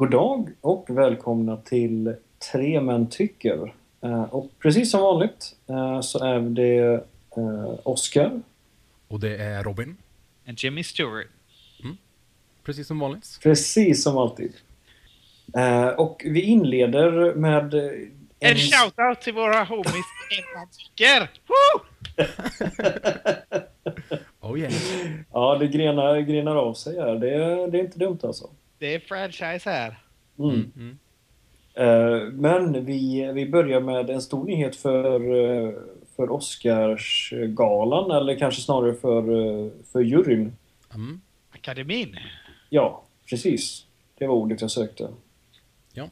God dag och välkomna till Tre Män Tycker. Eh, Och precis som vanligt eh, så är det eh, Oscar, Och det är Robin. And Jimmy Stewart. Precis som vanligt. precis som alltid. Och vi inleder med eh, En shoutout till våra homies tycker! Oh yeah. Ja, det grenar, grenar av sig här. Det, är- det är inte dumt alltså. Det är franchise här. Mm. Mm. Eh, Men vi, vi börjar med en stor nyhet för, eh, för Oscarsgalan, eller kanske snarare för, eh, för juryn. Mm. Akademin. Ja, precis. Det var ordet jag sökte. Ja.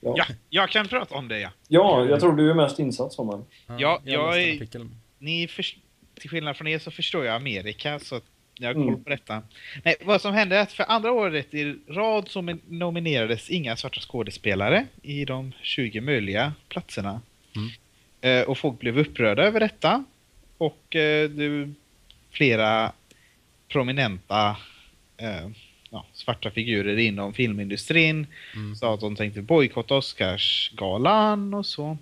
Ja, Ja, jag kan prata om det ja. ja jag tror du är mest insatt som en. Ja, jag är-. Ni förs- till skillnad från er så förstår jag Amerika så att jag har koll Mm. på detta. Nej, vad som hände är att för andra året i rad så nominerades inga svarta skådespelare i de 20 möjliga platserna. Mm. Eh, och folk blev upprörda över detta. Och eh, det, flera prominenta eh, ja, svarta figurer inom filmindustrin Mm. sa att de tänkte bojkotta Oscarsgalan och så.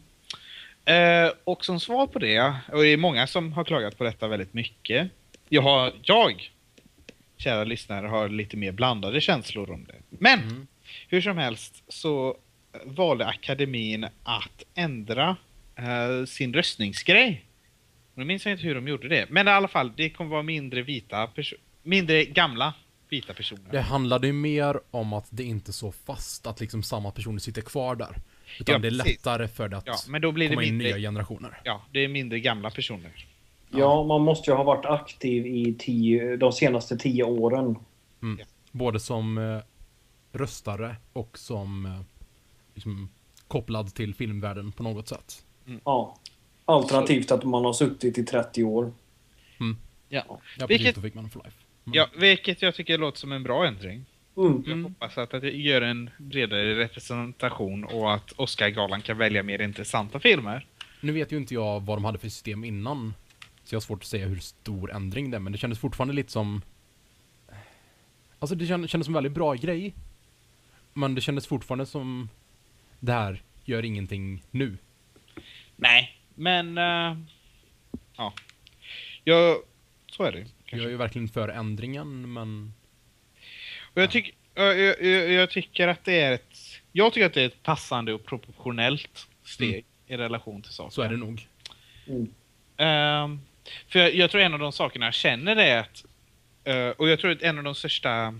Eh, och som svar på det, och det är många som har klagat på detta väldigt mycket. Jag, har, jag kära lyssnare, har lite mer blandade känslor om det. Men Mm. hur som helst så valde akademin att ändra eh, sin röstningsgrej. Nu minns jag inte hur de gjorde det. Men i alla fall, det kommer vara mindre vita mindre gamla vita personer. Det handlade ju mer om att det inte är så fast att liksom samma personer sitter kvar där. Utan Ja, det är lättare för det att Ja, men då blir det komma in mindre, nya generationer. ja, det är mindre gamla personer. Ja, man måste ju ha varit aktiv i tio, de senaste tio åren. Både som eh, röstare och som eh, liksom, kopplad till filmvärlden på något sätt. Ja. Alternativt att man har suttit i 30 år. Ja. Ja, precis. Vilket- Då fick man for life. Mm. Ja, vilket jag tycker låter som en bra ändring. Mm. Jag hoppas att det gör en bredare representation och att Oscargalan kan välja mer intressanta filmer. Nu vet ju inte jag vad de hade för system innan. Så jag har svårt att säga hur stor ändring det är, men det kändes fortfarande lite som... Alltså det känd- kändes som en väldigt bra grej. Men det kändes fortfarande som... Det här gör ingenting nu. Nej, men... eh, ja. Jag... Så är det. Jag kanske. är ju verkligen för ändringen, men... Och jag, tycker, jag, jag, jag, jag tycker att det är ett... Jag tycker att det är ett passande och proportionellt steg i relation till saken. Så är det nog. Mm. För jag, jag tror en av de sakerna jag känner är att, eh, och jag tror att en av de största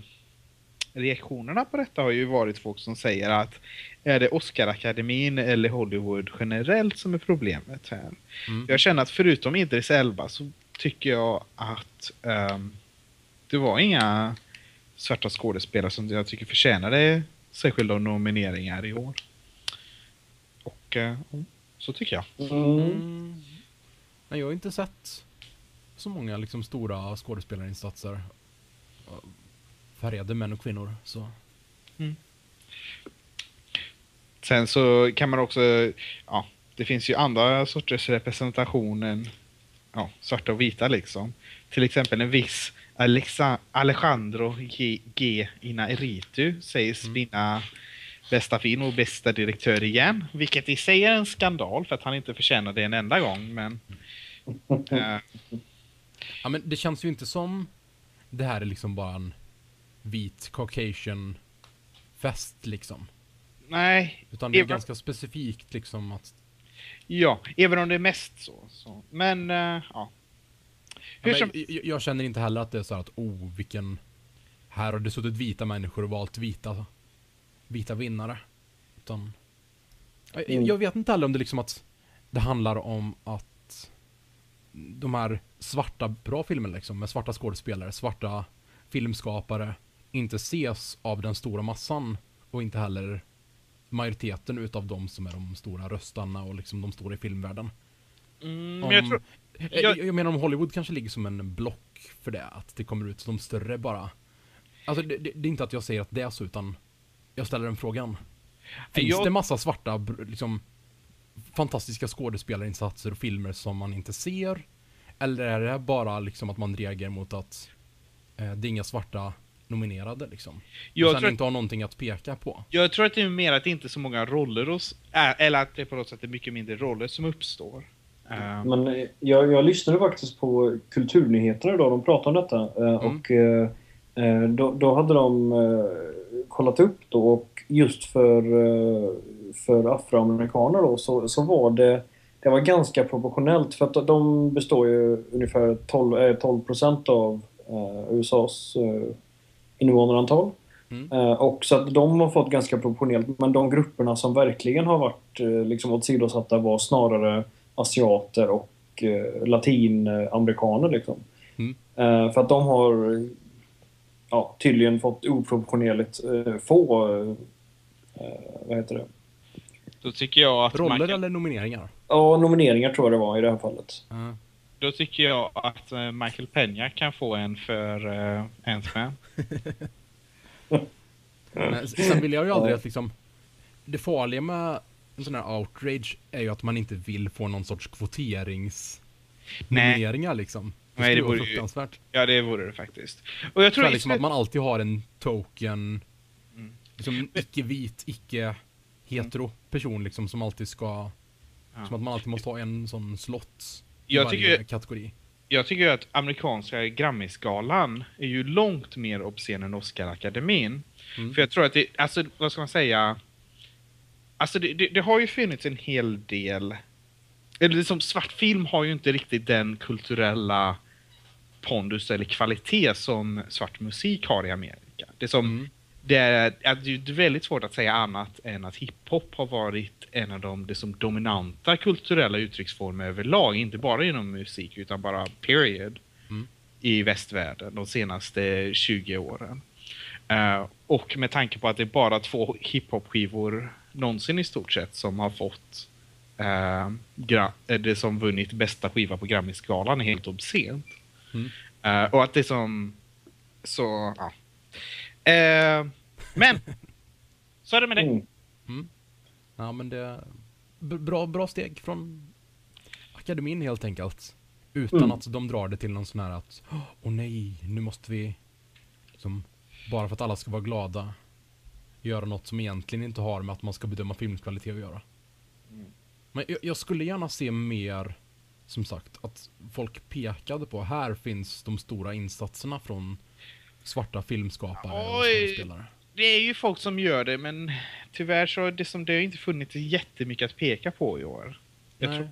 reaktionerna på detta har ju varit folk som säger att är det Oscarakademin eller Hollywood generellt som är problemet här? Mm. Jag känner att förutom Idris Elba så tycker jag att ehm, det var inga svarta skådespelare som jag tycker förtjänade särskilda nomineringar i år. Och eh, så tycker jag. Mm. Mm. Nej, jag har inte sett så många liksom stora skådespelarinsatser. eh, Färgade män och kvinnor, så... Sen så kan man också, ja, det finns ju andra sorters representation än ja, svarta och vita liksom. Till exempel en viss Alexa, Alejandro G, G Inarritu sägs vinna bästa film och bästa direktör igen. Vilket i sig är en skandal för att han inte förtjänar det en enda gång. Men eh, Ja, men det känns ju inte som det här är liksom bara en vit caucasian fest liksom. nej, Utan det är ganska specifikt liksom att... ja, även om det är mest så. så. Men eh, ja. Ja, Hur men som, jag, jag känner inte heller att det är så här att oh vilken... Här har det suttit vita människor och valt vita, vita vinnare. Utan... Jag, Mm. jag vet inte heller om det liksom att det handlar om att de här svarta bra filmerna liksom, med svarta skådespelare, svarta filmskapare, inte ses av den stora massan och inte heller majoriteten utav de som är de stora röstarna och liksom de stora i filmvärlden. mm, Om, jag tror, jag, jag- jag, menar om Hollywood kanske ligger som en block för det, att det kommer ut som större bara. Alltså det, det, det är inte att jag säger att det är så, utan jag ställer den frågan. Finns Jag- det massa svarta, liksom, fantastiska skådespelarinsatser och filmer som man inte ser? Eller är det bara liksom att man reagerar mot att eh, det är inga svarta nominerade liksom. Jag och sen tror att- inte har någonting att peka på. Jag tror att det är mer att det inte är så många roller hos... Äh, eller att det på något sätt är mycket mindre roller som uppstår. Ehm, Men eh, jag, jag lyssnade faktiskt på Kulturnyheterna idag, de pratade om detta. eh, Mm. Och eh, eh, då, då hade de eh, kollat upp då och just för, eh, för afroamerikaner då så, så var det det var ganska proportionellt för att de består ju ungefär 12, eh, 12 procent av eh, USAs eh, invånarantal. Mm. Eh, och så att de har fått ganska proportionellt men de grupperna som verkligen har varit eh, liksom åsidosatta var snarare asiater och eh, latinamerikaner liksom. Mm. Eh, för att de har ja, tydligen fått oproportionerligt eh, få vad heter det? Då tycker jag att Roller man kan, eller nomineringar? Ja, nomineringar tror jag det var i det här fallet. Ja. Då tycker jag att eh, Michael Peña kan få en för uh, Ant-Man. Men sen vill jag ju aldrig att liksom... Det farliga med en sån här outrage är ju att man inte vill få någon sorts kvoteringsnomineringar liksom. Det Nej, det vore ju- fruktansvärt. Ja, det vore det faktiskt. Och jag Så tror är liksom att man alltid har en token, Mm. liksom icke-vit, icke-hetero person liksom som alltid ska... Ja. Som att man alltid måste ha en sån slott i Jag varje tycker- kategori. Jag tycker att amerikanska Grammisgalan är ju långt mer obscen än Oscarakademin. Mm. För jag tror att det, alltså vad ska man säga? Alltså det, det, det har ju funnits en hel del, eller liksom svartfilm har ju inte riktigt den kulturella pondus eller kvalitet som svart musik har i Amerika. Det som Mm. Det är, det är väldigt svårt att säga annat än att hiphop har varit en av de det som dominanta kulturella uttrycksformer överlag, inte bara inom musik utan bara period Mm. i västvärlden de senaste 20 åren. Eh, och med tanke på att det är bara två hiphop-skivor någonsin i stort sett som har fått eh, det som vunnit bästa skiva på Grammisgalan är helt obscent. Mm. Eh, och att det som så, ja. Eh, men, så är det med det. Mm. Ja men det... Bra, bra steg från akademin helt enkelt. Utan Mm. att de drar det till någon sån här att Åh nej, nu måste vi liksom, Bara för att alla ska vara glada Göra något som egentligen inte har med att man ska bedöma filmkvalitet att göra. Men jag, jag skulle gärna se mer Som sagt, att folk pekade på här finns de stora insatserna från Svarta filmskapare och Oj. skådespelare. Det är ju folk som gör det, men tyvärr så har det som det har inte funnits jättemycket att peka på i år. Jag Nej. tror,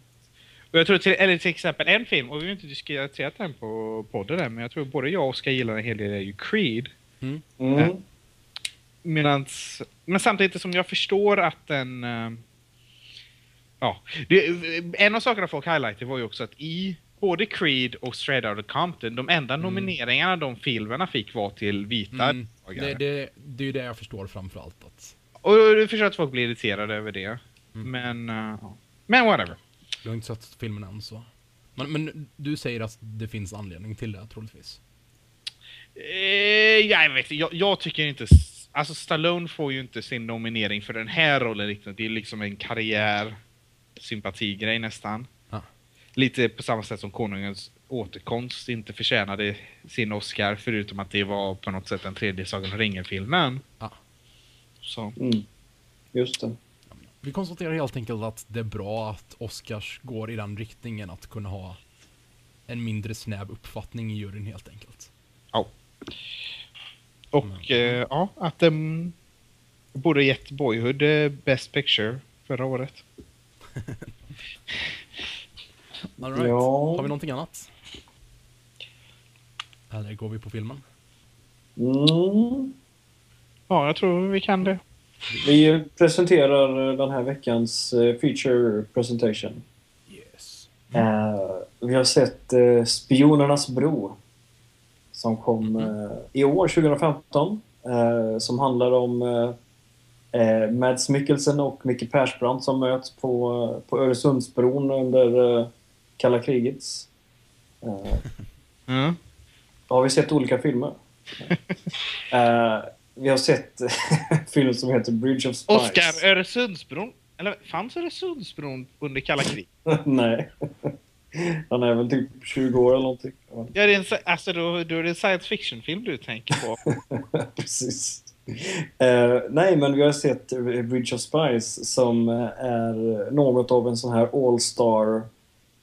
och jag tror till, eller till exempel en film, och vi har inte diskuterat den på podden än, men jag tror både jag och Oskar gillar en hel del är ju Creed. Mm. Mm. Medans, men samtidigt som jag förstår att den... eh, ja, det, en av sakerna folk highlightade var ju också att i både Creed och Straight Outta Compton, de enda nomineringarna de filmerna fick var till vita Mm. Det, det, det är ju det jag förstår framförallt. Att Och jag förstår att folk blir irriterade över det. Mm. Men, ja. men whatever. Du har inte sett filmen än så. Men, men du säger att det finns anledning till det troligtvis. Eh, jag vet inte, jag, jag tycker inte... Alltså Stallone får ju inte sin nominering för den här rollen riktigt. Det är liksom en karriär sympatigrej nästan. Lite på samma sätt som Konungens återkomst inte förtjänade sin Oscar förutom att det var på något sätt den tredje Sagan om ringen-filmen. Ja. Så. Mm. Just det. Vi konstaterar helt enkelt att det är bra att Oscars går i den riktningen att kunna ha en mindre snäv uppfattning i juryn helt enkelt. Ja. Och eh, ja, att de borde gett Boyhood eh, Best Picture förra året. All right. Ja. Har vi någonting annat? Eller går vi på filmen? Mm. Ja, jag tror vi kan det. Vi presenterar den här veckans eh, feature presentation. Yes. Eh, vi har sett eh, Spionernas bro. Som kom eh, i år, 2015. Eh, som handlar om eh, eh, Mads Mikkelsen och Micke Persbrandt som möts på, på Öresundsbron under eh, kalla krigets. Eh, Mm. har vi sett olika filmer. Eh, vi har sett film som heter Bridge of Spies. Oskar, Öresundsbron. Eller fanns Öresundsbron under kalla krig? Nej. Han är väl typ 20 år eller någonting. Ja, det är en, alltså då, då är det en science fiction-film du tänker på. Precis. Eh, nej, men vi har sett Bridge of Spies som är något av en sån här all-star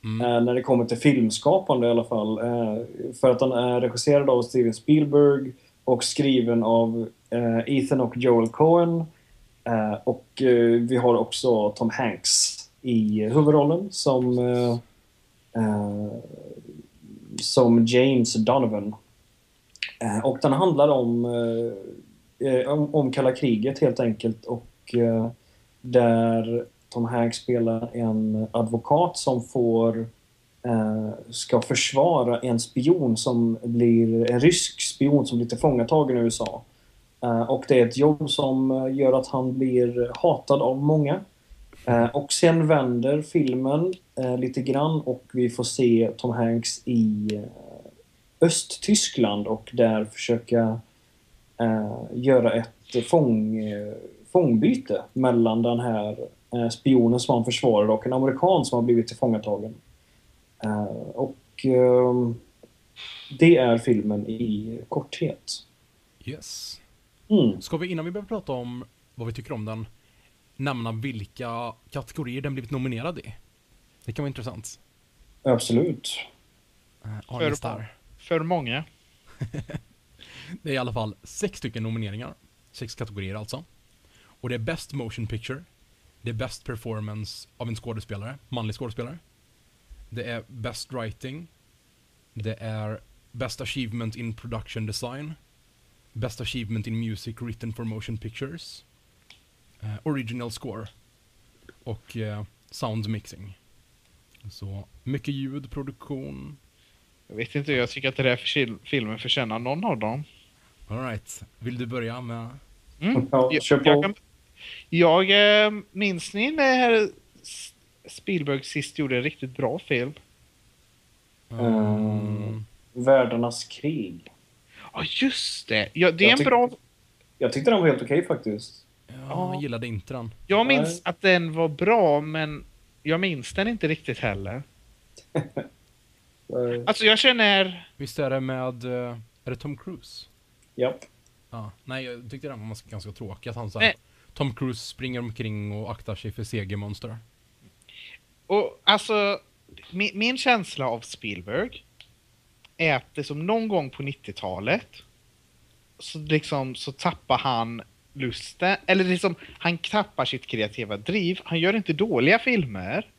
Mm. eh, när det kommer till filmskapande i alla fall. Eh, för att den är regisserad av Steven Spielberg och skriven av eh, Ethan och Joel Cohen. Eh, och eh, vi har också Tom Hanks i huvudrollen som, eh, eh, som James Donovan. Eh, och den handlar om, eh, eh om, om kalla kriget helt enkelt och eh, där Tom Hanks spelar en advokat som får eh, ska försvara en spion som blir en rysk spion som blir tillfångatagen i USA. Eh, och det är ett jobb som eh, gör att han blir hatad av många. Eh, och sen vänder filmen eh, lite grann och vi får se Tom Hanks i Östtyskland och där försöka göra ett fång, fångbyte mellan den här spionen som han försvarar och en amerikan som har blivit tillfångatagen. Eh, och ehm, det är filmen i korthet. Yes. Mm. Ska vi innan vi börjar prata om vad vi tycker om den, nämna vilka kategorier den blivit nominerad i? Det kan vara intressant. Absolut. Uh, För-. För många. Det är i alla fall sex stycken nomineringar. Sex kategorier alltså. Och det är Best Motion Picture. Det är Best Performance av en skådespelare, manlig skådespelare. Det är Best Writing. Det är Best Achievement in Production Design. Best Achievement in Music Written for Motion Pictures. eh, original Score. Och eh, Sound Mixing. Så mycket ljud, produktion. Jag vet inte, jag tycker att den här fil- filmen förtjänar någon av dem. Alright, vill du börja med? Mm. Ja, jag, jag, kan, jag eh, minns ni när S- Spielberg sist gjorde en riktigt bra film? Mm. Världarnas krig. Ja, just det. Ja, det är Jag en bra... Jag tyckte den var helt okej faktiskt. Ja, jag gillade inte den. Jag minns Nej. att den var bra, men jag minns den inte riktigt heller. Alltså, jag känner... Visst är det med, eh, är det Tom Cruise? Japp. Ja, nej jag tyckte den var ganska tråkig. Att han så Nej. Tom Cruise springer omkring och aktar sig för segermonster. Och alltså, min, min känsla av Spielberg är att det som någon gång på 90-talet så liksom så tappar han lusten, eller liksom han tappar sitt kreativa driv. Han gör inte dåliga filmer,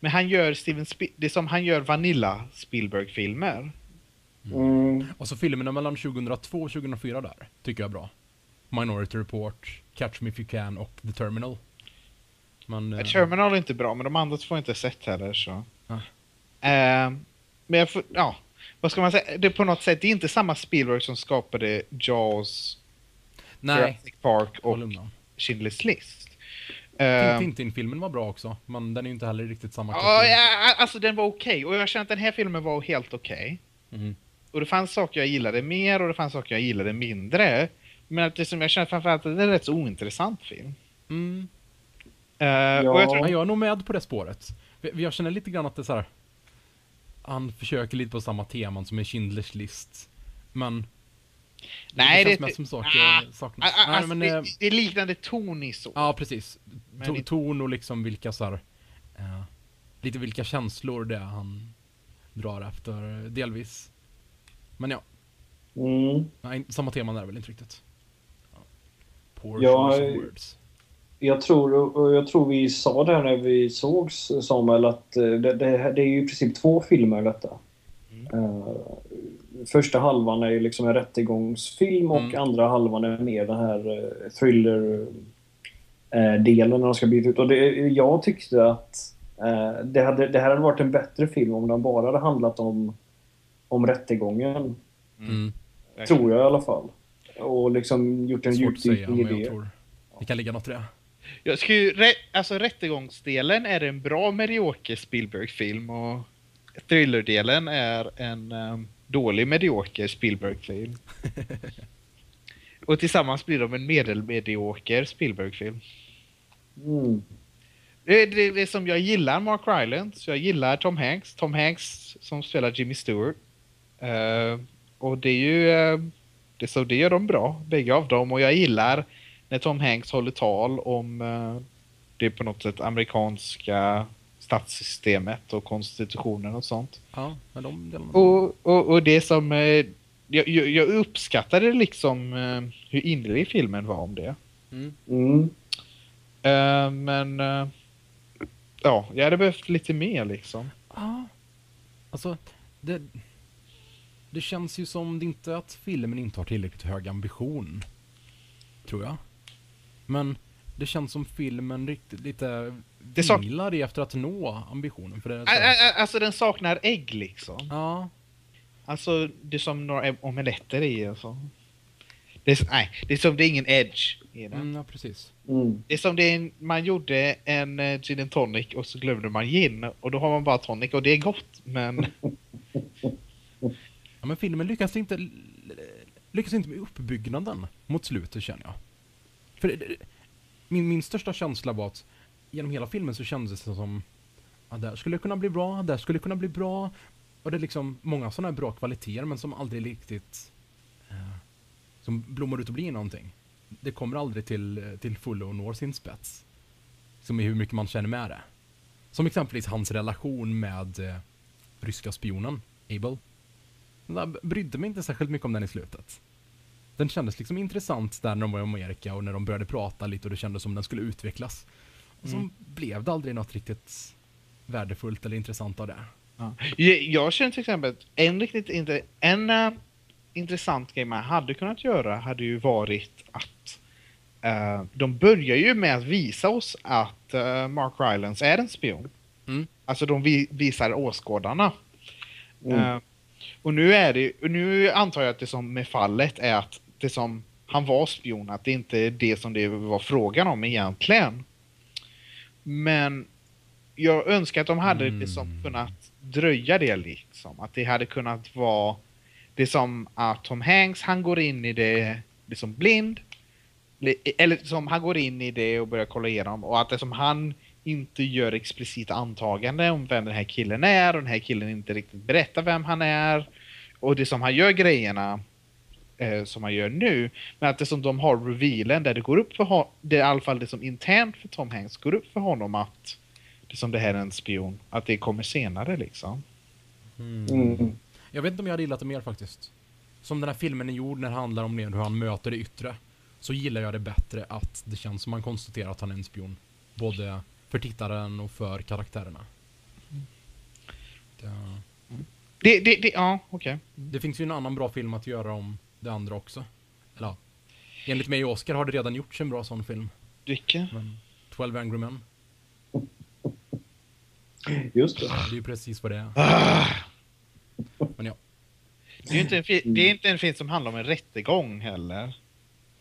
men han gör Steven Spi- det är som han gör Vanilla Spielberg-filmer. Mm. Och så filmerna mellan 2002 och 2004 där, tycker jag är bra. Minority Report, Catch Me If You Can och The Terminal. Men... eh, Terminal är inte bra, men de andra två har jag inte sett heller så. Ah. Eh, men jag får, ja, vad ska man säga? Det är på något sätt, det är inte samma Spielberg som skapade Jaws, nej, Jurassic Park och. Schindler's List. Eh, Tintin-filmen var bra också, men den är ju inte heller riktigt samma Ja, ja, alltså den var okej och jag känner att den här filmen var helt okej. Mhm. Och det fanns saker jag gillade mer och det fanns saker jag gillade mindre. Men att det som jag känner framförallt att det är en rätt så ointressant film. Mm. Eh, och jag tror, jag är nog med på det spåret. Vi- Jag känner lite grann att det är så här. Han försöker lite på samma teman som i Schindler's list. Men nej, det det, känns mest som saker ah, saknas. ah, ah, Nej, alltså, men, det, eh, det är liknande ton i så. Ja, precis. To- inte- ton och liksom vilka så här, eh, lite vilka känslor det är han drar efter, delvis. Men ja, Mm. nej, samma tema är det väl inte riktigt. Poor Ja, words. Jag tror, och jag tror vi sa det när vi sågs Samuel att eh, det, det, det är ju i princip två filmer detta. Mm. Eh, första halvan är ju liksom en rättegångsfilm och Mm. andra halvan är mer den här uh, thriller eh, delen när de ska byta ut. Och det, jag tyckte att eh, det, hade, det här hade varit en bättre film om den bara hade handlat om, om rättegången. Mm. Tror jag i alla fall. Och liksom gjort en djupdykning i det. tror det kan ligga något i det. Jag ska ju, alltså rättegångsdelen är en bra medioker Spielberg-film och thrillerdelen är en um, dålig medioker Spielberg-film. och tillsammans blir de en medelmedioker Spielberg-film. Mm. Det är det, det är som jag gillar Mark Rylance, jag gillar Tom Hanks. Tom Hanks som spelar Jimmy Stewart. Eh, och det är ju... eh, det, så det gör de bra, bägge av dem. Och jag gillar när Tom Hanks håller tal om eh, det på något sätt amerikanska statssystemet och konstitutionen och sånt. Ja, men de delarna. Och, och, och det som... Eh, jag, jag uppskattade liksom eh, hur innerlig filmen var om det. Mm. Mm. Eh, men... eh, ja, jag hade behövt lite mer liksom. Ja. Alltså, det... Det känns ju som det inte att filmen inte har tillräckligt hög ambition. Tror jag. Men det känns som filmen riktigt lite Det vinglar i efter att nå ambitionen. För det så Alltså den saknar ägg liksom. Ja, Alltså det är som några omeletter i och så. Det är, nej, det är som det är ingen edge i den. mm, ja precis. Mm. Det är som det är, man gjorde en eh, gin and tonic och så glömde man gin och då har man bara tonic och det är gott men Ja, men filmen lyckas inte, lyckas inte med uppbyggnaden mot slutet känner jag. För det- min, min största känsla var att genom hela filmen så kändes det som att det här skulle kunna bli bra, det här skulle kunna bli bra. Och det är liksom många sådana här bra kvaliteter men som aldrig riktigt eh, som blommar ut och blir någonting. Det kommer aldrig till, eh, till fullo och når sin spets. Som i hur mycket man känner med det. Som exempelvis hans relation med eh, ryska spionen, Abel. Jag brydde mig inte särskilt mycket om den i slutet. Den kändes liksom intressant där när de var i Amerika och när de började prata lite och det kändes som den skulle utvecklas. Och så Mm. blev det aldrig något riktigt värdefullt eller intressant av det. Ja. Jag, jag känner till exempel att en riktigt inte, en eh, intressant grej man hade kunnat göra hade ju varit att eh, de börjar ju med att visa oss att eh, Mark Rylance är en spion. Mm. Alltså de vi, visar åskådarna. Mm. Och nu är det nu antar jag att det som med fallet är att det som han var spion, att det inte är det som det var frågan om egentligen. Men jag önskar att de hade Mm. det som kunnat dröja det liksom. Att det hade kunnat vara det som att Tom Hanks, han går in i det liksom blind. Eller som han går in i det och börjar kolla igenom och att det som han inte gör explicita antaganden om vem den här killen är och den här killen inte riktigt berättar vem han är. Och det som han gör grejerna eh, som han gör nu. Men att det som de har revealen där det går upp för honom, det är i alla fall det som internt för Tom Hanks går upp för honom att det som det här är en spion. Att det kommer senare liksom. Mm. Jag vet inte om jag hade gillat det mer faktiskt. Som den här filmen är gjord när det handlar om hur han möter det yttre. Så gillar jag det bättre att det känns som man konstaterar att han är en spion. Både för tittaren och för karaktärerna. Det, Det, det, det ja, okej. det finns ju en annan bra film att göra om det andra också. Eller ja. Enligt mig och Oscar har det redan gjorts en bra sån film. Vilken? Men 12 Angry Men, Just det. det är ju precis vad det är. Ah, Men ja. det, är inte en det är inte en film som handlar om en rättegång heller.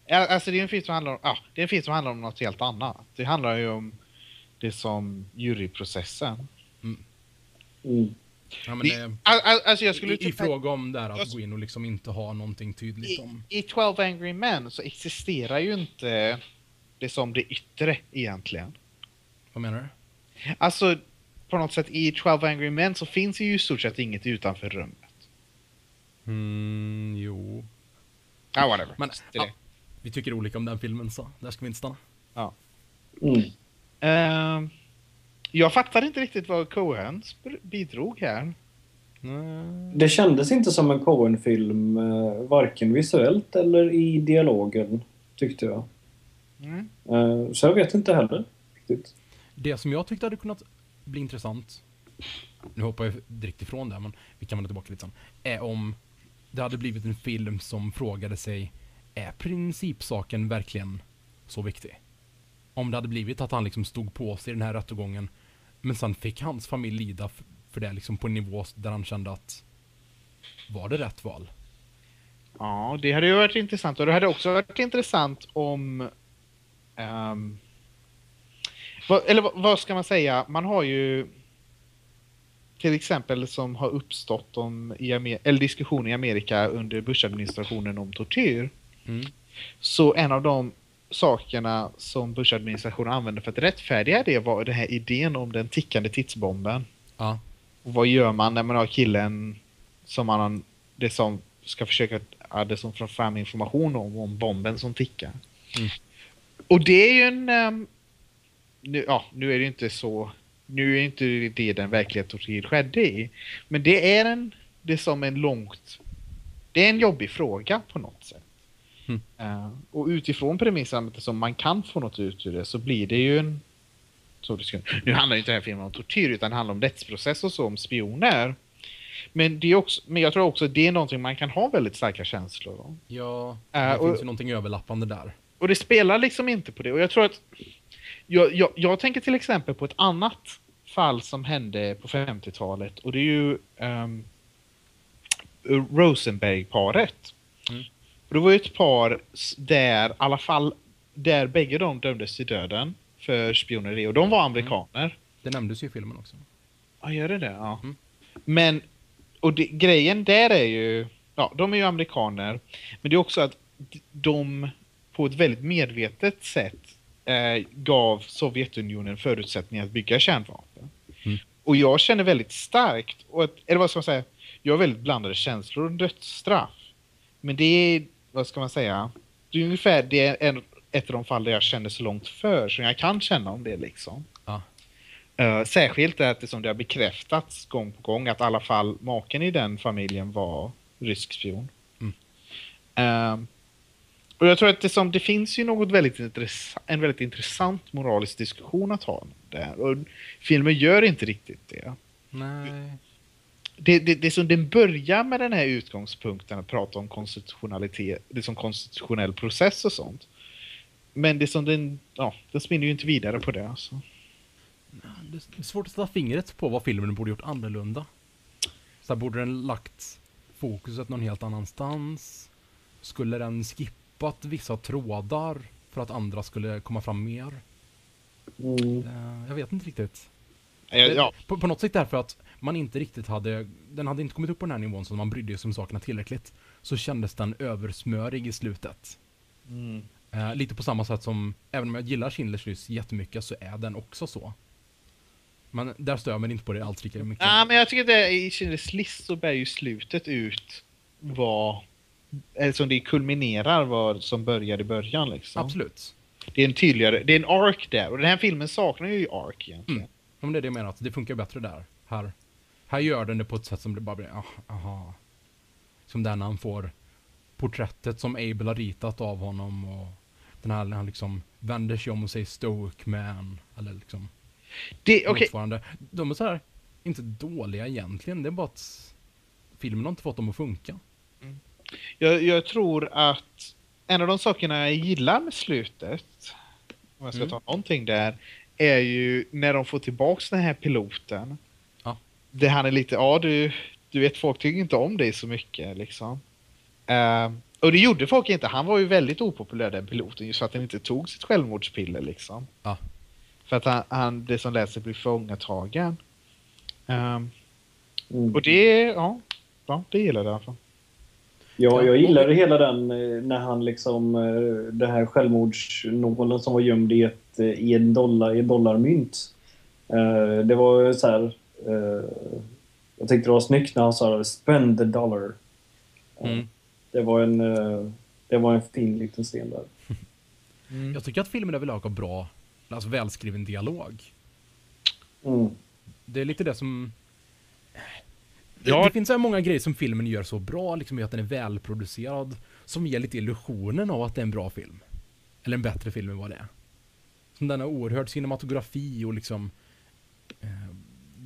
Alltså det är en film som handlar om, ja, det är en film som handlar om något helt annat. Det handlar ju om det som juryprocessen. Mm. ja men Det, det, al- al- alltså jag skulle i, I fråga om där att Jag- gå in och liksom inte ha någonting tydligt om. I, I 12 Angry Men så existerar ju inte det som det yttre egentligen. Vad menar du? Alltså på något sätt i 12 Angry Men så finns ju i stort sett inget utanför rummet. Mm, jo. Ja, whatever. Men Det ja, vi tycker olika om den filmen så där ska vi inte stanna. Mm. Ehm, jag fattar inte riktigt vad br- bidrog här. Det kändes inte som en Coen-film, eh, varken visuellt eller i dialogen, tyckte jag. Mm. Eh, så jag vet inte heller riktigt. Det som jag tyckte hade kunnat bli intressant, nu hoppar jag direkt ifrån det, men vi kan vända tillbaka lite sen, är om det hade blivit en film som frågade sig, är principsaken verkligen så viktig? Om det hade blivit att han liksom stod på sig i den här rättegången, men sen fick hans familj lida för det liksom på en nivå där han kände att, var det rätt val? Ja, det hade ju varit intressant. Och det hade också varit intressant om... ehm, vad, eller vad, vad ska man säga? Man har ju till exempel som har uppstått om i Amer- eller diskussion i Amerika under Bush-administrationen om tortyr. Mm. Så en av de sakerna som Bush-administrationen använde för att rättfärdiga det var den här idén om den tickande tidsbomben. Ja. Och vad gör man när man har killen som man det som ska försöka, det som får fram information om, om bomben som tickar. Mm. Och det är ju en, ehm, nu, ja, nu är det inte så, nu är inte det den verklighet tortyr skedde i. Men det är en, det är som en långt, det är en jobbig fråga på något sätt. Mm. Eh, och utifrån premissen det som man kan få något ut ur det så blir det ju en så det ska, nu handlar inte den här filmen om tortyr utan det handlar om rättsprocess och så, om spioner. Men, det är också, men jag tror också att det är någonting man kan ha väldigt starka känslor om. Ja, det Äh, och- finns ju någonting överlappande där. Och det spelar liksom inte på det. Och jag tror att... Jag, jag, jag tänker till exempel på ett annat fall som hände på 50-talet. Och det är ju um, Rosenberg-paret. Mm. Och det var ju ett par där i alla fall där bägge de dömdes till döden för spioneri. Och de var amerikaner. Det nämndes ju i filmen också. Ja, gör det det? Ja. Mm. Men, och det, grejen där är ju, ja, de är ju amerikaner, men det är också att de på ett väldigt medvetet sätt eh, gav Sovjetunionen förutsättningar att bygga kärnvapen. Mm. Och jag känner väldigt starkt, och att, eller vad ska man säga, jag har väldigt blandade känslor om dödsstraff. Men det är, vad ska man säga, det är ungefär det är en, ett av de fall där jag känner så långt för som jag kan känna om det liksom. Ja. Uh, särskilt är att det som det har bekräftats gång på gång att i alla fall maken i den familjen var rysk spion. Mm. Ehm, och jag tror att det, som, det finns ju något väldigt intressant, en väldigt intressant moralisk diskussion att ha där. Och filmen gör inte riktigt det. Nej. Det, det, det som den börjar med den här utgångspunkten att prata om konstitutionalitet, det som konstitutionell process och sånt. Men det som den, ja, den spinner ju inte vidare på det alltså. Det är svårt att sätta fingret på vad filmen borde gjort annorlunda. Så här, borde den lagt fokuset någon helt annanstans? Skulle den skippat vissa trådar för att andra skulle komma fram mer? Mm. Eh, Jag vet inte riktigt. Ja, ja, På, på något sätt därför att man inte riktigt hade, den hade inte kommit upp på den här nivån så man brydde sig om sakerna tillräckligt. Så kändes den översmörig i slutet. mm. Eh, lite på samma sätt som, även om jag gillar Schindler's list jättemycket så är den också så. Men där stör jag mig inte på det alls lika mycket. Ja, men jag tycker det i Schindler's list så bär ju slutet ut vad, eller som det kulminerar vad som börjar i början liksom. Absolut. Det är en tydligare, det är en ark där och den här filmen saknar ju ark egentligen. Mm. Ja, men det är det jag menar, att det funkar bättre där. Här, här gör den det på ett sätt som det bara blir, ah, aha. Som där när han får porträttet som Abel har ritat av honom och den här när han liksom vänder sig om och säger Stoic man. Eller liksom Det, okej, motsvarande. De är så här, inte dåliga egentligen, det är bara att filmen har inte fått dem att funka. jag, jag tror att en av de sakerna jag gillar med slutet, om jag ska Mm. ta någonting där, är ju när de får tillbaks den här piloten. Det han är lite, ja du, du vet folk tycker inte om dig så mycket liksom. Ehm, och det gjorde folk inte, han var ju väldigt opopulär den piloten just för att han inte tog sitt självmordspiller liksom. Ja. För att han, han det som lät sig bli fångatagen. Um, Mm. och det, ja, ja, det gillar jag i alla fall. Ja, Ja, jag gillade hela den eh, när han liksom... eh, Den här självmordsnålen som var gömd i, ett, eh, i en dollar, i dollarmynt. Eh, Det var ju så här... eh, Jag tyckte det var snyggt när han sa “spend the dollar”. Eh, Mm. Det var en... eh, Det var en fin liten scen där. Mm. Jag tycker att filmen överlag har bra, alltså välskriven dialog. Mm. Det är lite det som... Det, Ja. det finns så här många grejer som filmen gör så bra, liksom att den är välproducerad, som ger lite illusionen av att det är en bra film. Eller en bättre film än vad det är. Som denna oerhörd cinematografi och liksom eh,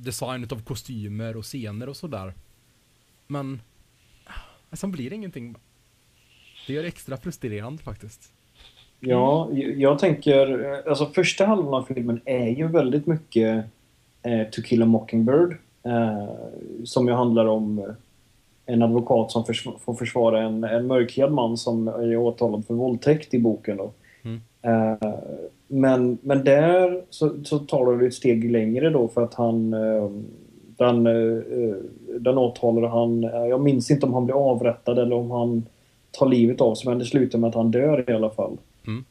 designet av kostymer och scener och sådär. Men alltså, sen blir det ingenting. Det gör det extra frustrerande faktiskt. Ja, jag- tänker... Eh, alltså första halvan av filmen är ju väldigt mycket eh, To kill a mockingbird. Eh, som ju handlar om eh, en advokat som försv- får försvara en, en mörkhyad man som är åtalad för våldtäkt i boken. Då. Eh, men, men där så, så tar det ett steg längre då för att han... Eh, den, eh, den åtalade han... Jag minns inte om han blir avrättad eller om han tar livet av sig men det slutar med att han dör i alla fall. Mm.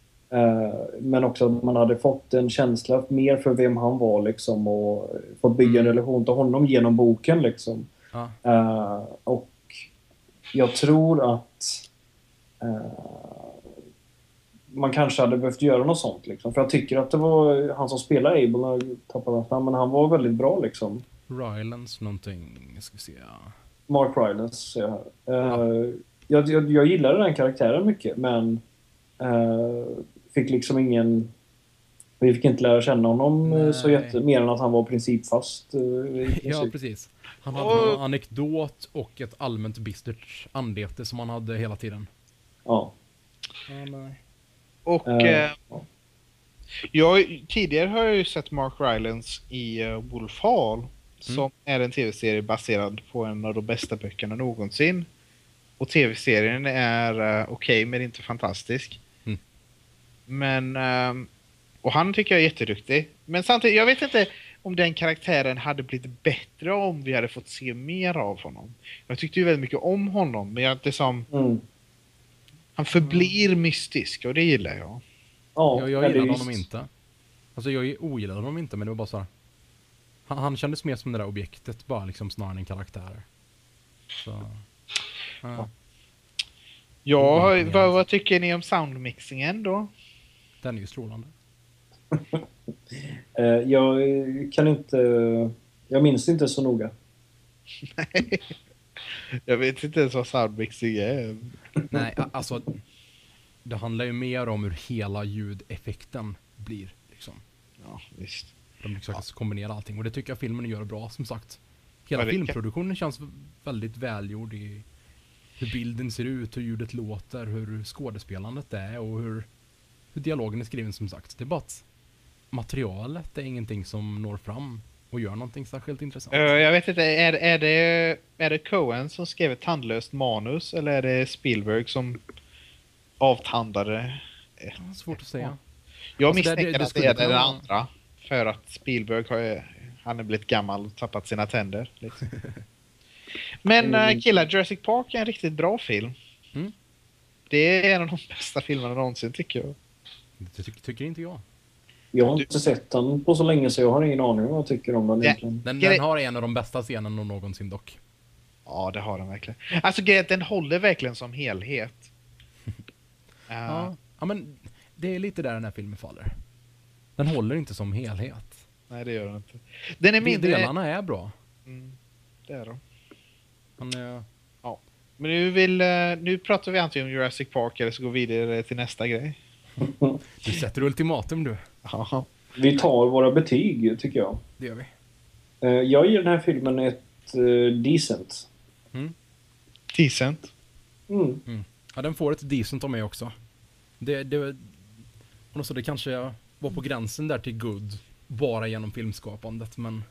Men också att man hade fått en känsla mer för vem han var liksom och fått bygga en Mm. relation till honom genom boken liksom. Ja. Och jag tror att man kanske hade behövt göra något sånt. Liksom. För jag tycker att det var han som spelar Abel, jag tappar hans namn, men han var väldigt bra liksom. Rylance någonting, ska vi se. Mark Rylance ser jag här. Eh, jag, jag, jag gillade den karaktären mycket, men eh, fick liksom ingen... Vi fick inte lära känna honom eh, så Nej. jätte, mer än att han var principfast. i Ja, precis. Han hade Och- en anekdot och ett allmänt bistert anlete som han hade hela tiden. Ja. Ja, nej. Och eh, jag, tidigare har jag ju sett Mark Rylance i uh, Wolf Hall. Som är en tv-serie baserad på en av de bästa böckerna någonsin. Och tv-serien är eh, okej men inte fantastisk. Mm. Men... ehm, och han tycker jag är jätteduktig. Men samtidigt, jag vet inte om den karaktären hade blivit bättre om vi hade fått se mer av honom. Jag tyckte ju väldigt mycket om honom men jag inte som... Mm. Han förblir mystisk och det gillar jag. Ja, Jag, jag just- honom inte. Alltså jag ogillade honom inte, men det var bara så här. Han, han kändes mer som det där objektet, bara liksom snarare än en karaktär. Så... Ja, Ja, vad, vad tycker ni om soundmixingen då? den är ju strålande. Eh, jag kan inte... Jag minns inte så noga. Jag vet inte ens vad soundmixing är. Nej, alltså. Det handlar ju mer om hur hela ljudeffekten blir. Liksom. Ja, visst. De lyckas kombinera allting och det tycker jag filmen gör bra som sagt. Hela Ja, filmproduktionen känns väldigt välgjord i hur bilden ser ut, hur ljudet låter, hur skådespelandet är och hur, hur dialogen är skriven som sagt. Det är bara att materialet är ingenting som når fram och gör någonting särskilt intressant. Eh, jag vet inte, är, är, det, är det Cohen som skrev ett tandlöst manus eller är det Spielberg som avtandade? Svårt att säga. Jag Alltså, misstänker det- det att det är det kunna vara- andra. För att Spielberg har han är blivit gammal och tappat sina tänder. Liksom. Men Mm. uh, killar, Jurassic Park är en riktigt bra film. Mm. Det är en av de bästa filmerna någonsin tycker jag. Det ty tycker inte jag. Jag har Du- inte sett den på så länge så jag har ingen aning om vad jag tycker om den Ja. Den, den har en av de bästa scenerna någonsin dock. Ja, det har den verkligen. Alltså grejen den håller verkligen som helhet. Uh, Ja. ja, men det är lite där den här filmen faller. Den håller inte som helhet. Nej, det gör den inte. Den är mindre... Delarna är bra. Mm, det är de. Han är, Men nu, vill, eh, nu pratar vi antingen om Jurassic Park eller så går vi vidare till nästa grej. du sätter ultimatum du. Ja. Vi tar våra betyg, tycker jag. Det gör vi. Eh, Jag ger den här filmen ett eh, decent. Decent. Mm. Ja, den får ett decent av mig också. Det, det, sätt, det kanske var på gränsen där till good. Bara genom filmskapandet, men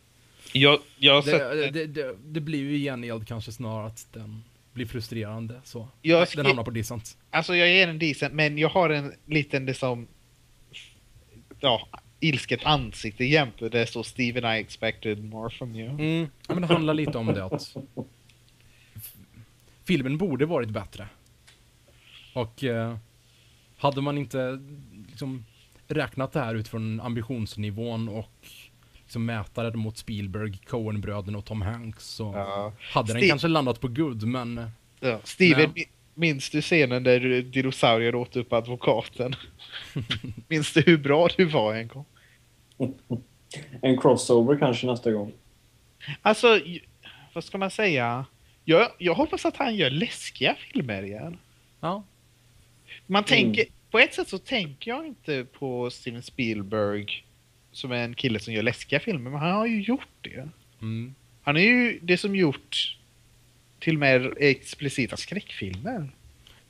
Jag, jag har det, sett... det, det, det blir ju igeneld kanske snarare att den blir frustrerande. Så. Jag Den hamnar på decent. Alltså jag ger den decent, men jag har en liten det som... Ja, ilsket ansikte jämte där det står Steven I expected more from you. Mm. Ja, men det handlar lite om det att filmen borde varit bättre. Och eh, hade man inte liksom räknat det här utifrån ambitionsnivån och liksom mäta det mot Spielberg, Coen-bröderna och Tom Hanks så Ja. hade den Ste- kanske landat på good, men Ja. Steven, Men- minns du scenen där dinosaurier åt upp advokaten? minns du hur bra du var en gång? En crossover kanske nästa gång. Alltså, vad ska man säga? Jag, jag hoppas att han gör läskiga filmer igen. ja. Man tänker, Mm. på ett sätt så tänker jag inte på Steven Spielberg som är en kille som gör läskiga filmer, men han har ju gjort det. Mm. Han är ju det som gjort till mer explicita skräckfilmer.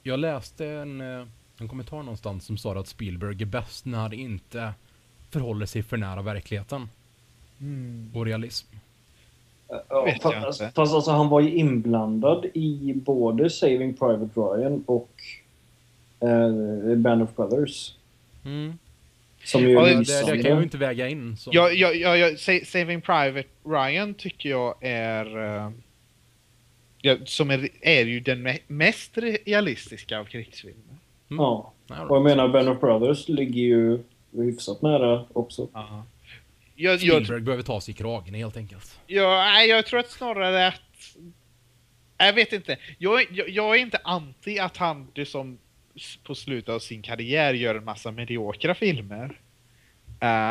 Jag läste en, eh, en kommentar någonstans som sa att Spielberg är bäst när det inte förhåller sig för nära verkligheten och realism. Ja, fast, fast alltså, han var ju inblandad i både Saving Private Ryan och eh, Band of Brothers. Mm. Som ju Ja, det- Det, lysande. det kan jag ju inte väga in. Jag, jag, Sa- Saving Private Ryan tycker jag är... eh, ja, som är, är ju den me- mest realistiska av krigsfilmer. Ja. Nej, Och jag menar, Band of Brothers ligger ju hyfsat nära också. Ja. Jag, jag, Spielberg behöver ta sig i kragen helt enkelt. jag, nej, jag tror att snarare att... Jag vet inte. Jag, jag, jag är inte anti att han det som på slutet av sin karriär gör en massa mediokra filmer.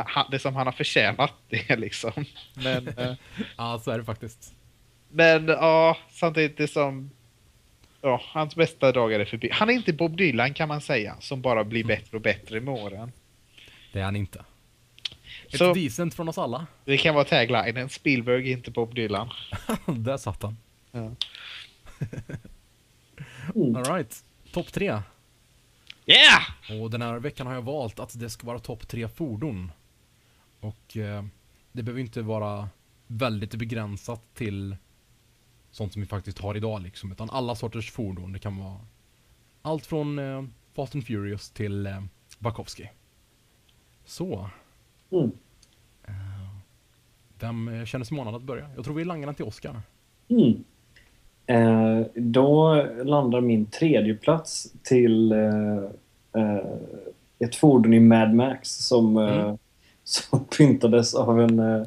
Han, det som han har förtjänat det liksom. Men, eh, Ja, så är det faktiskt. Men ja, samtidigt som... Ja, hans bästa dagar är förbi. Han är inte Bob Dylan kan man säga, som bara blir bättre och bättre med åren. Det är han inte. Ett Så decent från oss alla. det kan vara taglinen, Spielberg är inte Bob Dylan. Där satt han. Ja. Mm. Alright. Topp tre. Yeah! Och den här veckan har jag valt att det ska vara topp tre fordon. Och eh, det behöver inte vara väldigt begränsat till sånt som vi faktiskt har idag liksom. Utan alla sorters fordon. Det kan vara allt från eh, Fast and Furious till eh, Bakowski. Så. Mm. Vem eh, känner sig manad att börja? Jag tror vi langar den till Oscar. Mm. Eh, då landar min tredje plats till eh, eh, ett fordon i Mad Max som, eh, Mm. som pyntades av en, eh,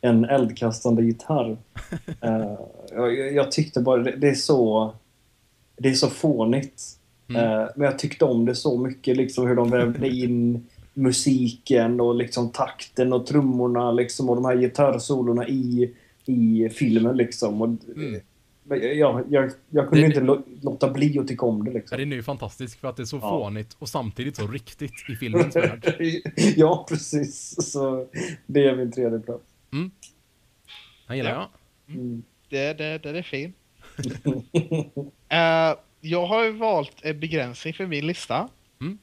en eldkastande gitarr. Eh, jag, jag tyckte bara det, det är så det är så fånigt. Mm. Eh, men jag tyckte om det så mycket, liksom hur de vävde in musiken och liksom takten och trummorna liksom, och de här gitarrsolorna i, i filmen. Liksom. Och, Mm. jag, jag, jag kunde Det- inte lå- låta bli att tycka om det. Liksom. Den är ju fantastisk för att det är så Ja. fånigt och samtidigt så riktigt i filmens värld. ja, precis. Så det är min tredje plats. Den gillar jag. Mm. Det, det, det är fint. Eh, jag har ju valt en begränsning för min lista. Mm.